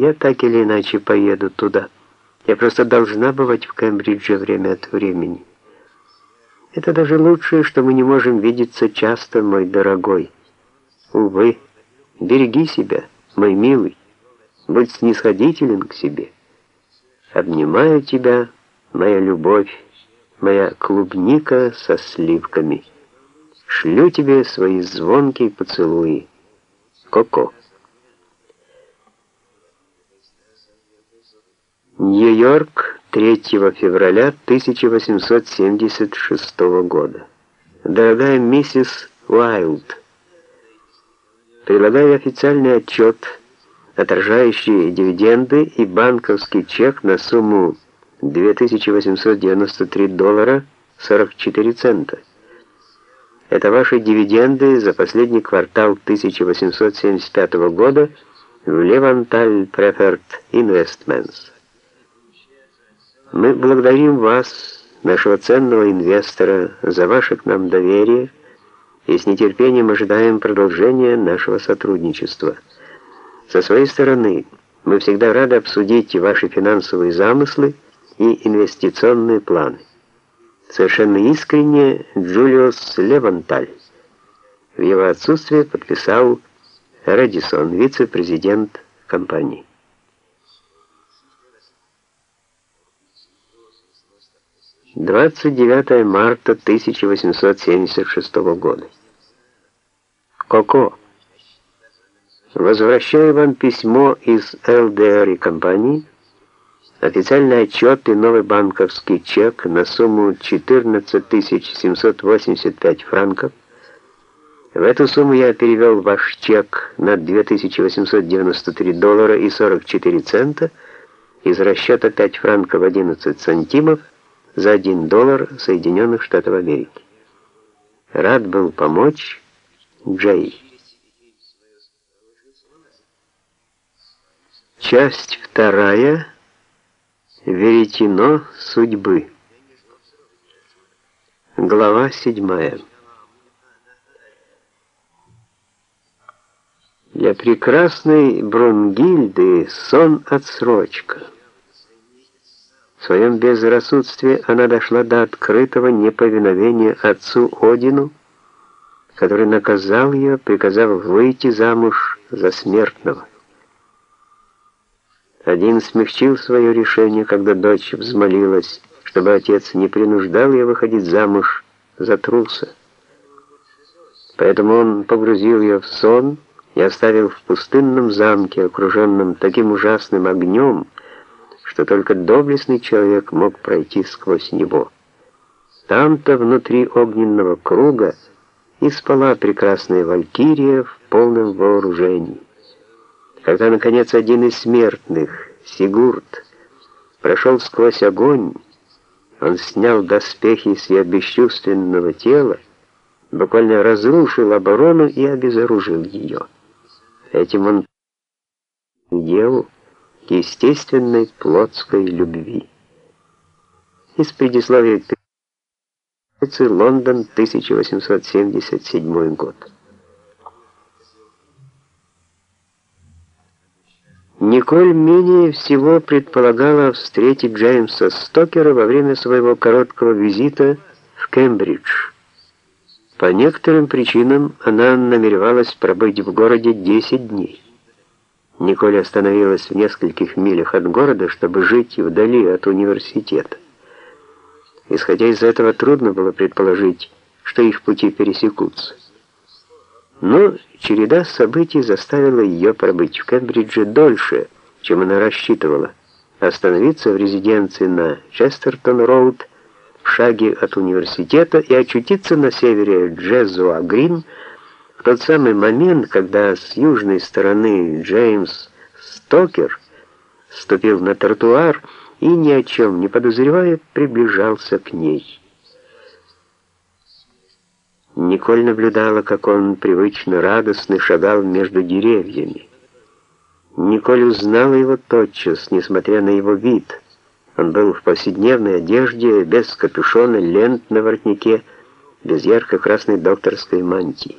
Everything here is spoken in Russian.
Я так или иначе поеду туда. Я просто должна бывать в Кембридже время от времени. Это даже лучшее, что мы не можем видеться часто, мой дорогой. Увы, береги себя, мой милый. Будь снисходителен к себе. Обнимаю тебя, моя любовь, моя клубника со сливками. Шлю тебе свои звонкие поцелуи. Коко. Нью-Йорк, 3 февраля 1876 года. Дорогая миссис Уайлд, прилагаю официальный отчет, отражающий дивиденды и банковский чек на сумму 2893 доллара 44 цента. Это ваши дивиденды за последний квартал 1875 года в Levantal Preferred Investments. Мы благодарим вас, нашего ценного инвестора, за ваше к нам доверие и с нетерпением ожидаем продолжения нашего сотрудничества. Со своей стороны, мы всегда рады обсудить ваши финансовые замыслы и инвестиционные планы. Совершенно искренне Джулиус Леванталь. В его отсутствие подписал Редисон, вице-президент компании. 29 марта 1876 года. Коко. Возвращаю вам письмо из ЛДР и компании, официальный отчет и новый банковский чек на сумму 14 785 франков. В эту сумму я перевел ваш чек на 2893 доллара и 44 цента из расчета 5 франков 11 сантимов за 1 доллар Соединенных Штатов Америки. Рад был помочь Джей. Часть вторая. Веретено судьбы. Глава седьмая. Для прекрасной Брунгильды сон отсрочка. В своем безрассудстве она дошла до открытого неповиновения отцу Одину, который наказал ее, приказав выйти замуж за смертного. Один смягчил свое решение, когда дочь взмолилась, чтобы отец не принуждал ее выходить замуж за труса. Поэтому он погрузил ее в сон и оставил в пустынном замке, окруженном таким ужасным огнем, что только доблестный человек мог пройти сквозь него. Там-то, внутри огненного круга, и спала прекрасная Валькирия в полном вооружении. Когда, наконец, один из смертных, Сигурд, прошел сквозь огонь, он снял доспехи с ее бесчувственного тела, буквально разрушил оборону и обезоружил ее. Этим он делал естественной плотской любви. Из предисловия Лондон, 1877 год. Николь менее всего предполагала встретить Джеймса Стокера во время своего короткого визита в Кембридж. По некоторым причинам она намеревалась пробыть в городе 10 дней. Николь остановилась в нескольких милях от города, чтобы жить вдали от университета. Исходя из этого, трудно было предположить, что их пути пересекутся. Но череда событий заставила ее пробыть в Кембридже дольше, чем она рассчитывала, остановиться в резиденции на Честертон-Роуд, в шаге от университета и очутиться на севере Джезуа-Грин, в тот самый момент, когда с южной стороны Джеймс Стокер ступил на тротуар и, ни о чем не подозревая, приближался к ней. Николь наблюдала, как он привычно радостно шагал между деревьями. Николь узнала его тотчас, несмотря на его вид. Он был в повседневной одежде, без капюшона, лент на воротнике, без ярко-красной докторской мантии.